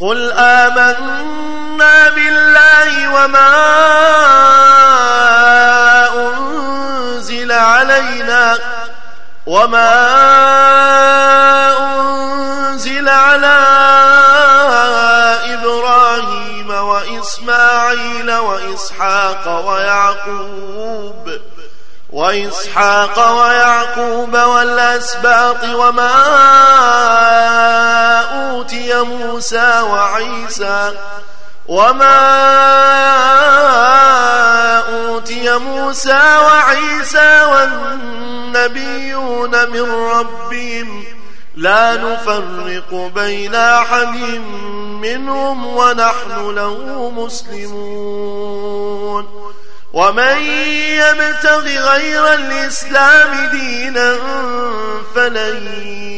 قل آمنا بالله وما أنزل علينا وما أنزل على إبراهيم وإسماعيل وإسحاق ويعقوب وإسحاق ويعقوب والأسباط وما أوتي موسى وعيسى وما أوتي موسى وعيسى والنبيون من ربهم لا نفرق بين أحد منهم ونحن له مسلمون ومن يبتغ غير الإسلام دينا فلن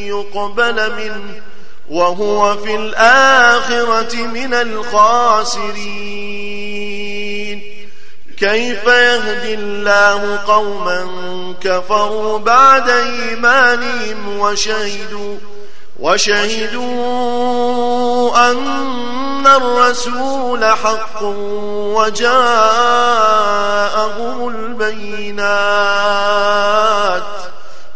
يقبل منه وهو في الآخرة من الخاسرين. كيف يهدي الله قوما كفروا بعد إيمانهم وشهدوا وشهدوا أن الرسول حق وجاءهم البينات.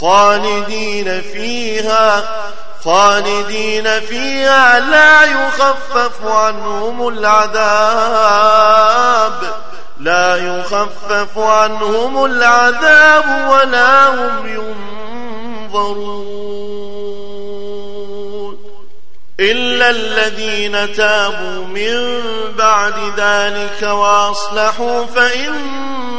خالدين فيها خالدين فيها لا يخفف عنهم العذاب لا يخفف عنهم العذاب ولا هم ينظرون. إلا الذين تابوا من بعد ذلك وأصلحوا فإن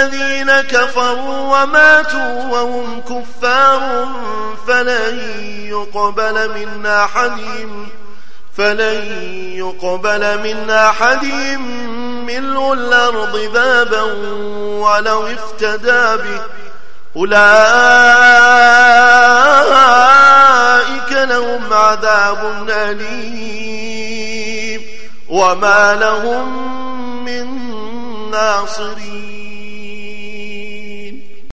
الذين كفروا وماتوا وهم كفار فلن يقبل من أحدهم فلن يقبل من أحدهم ملء الأرض ذابا ولو افتدى به. أولئك لهم عذاب أليم. وما لهم من ناصرين.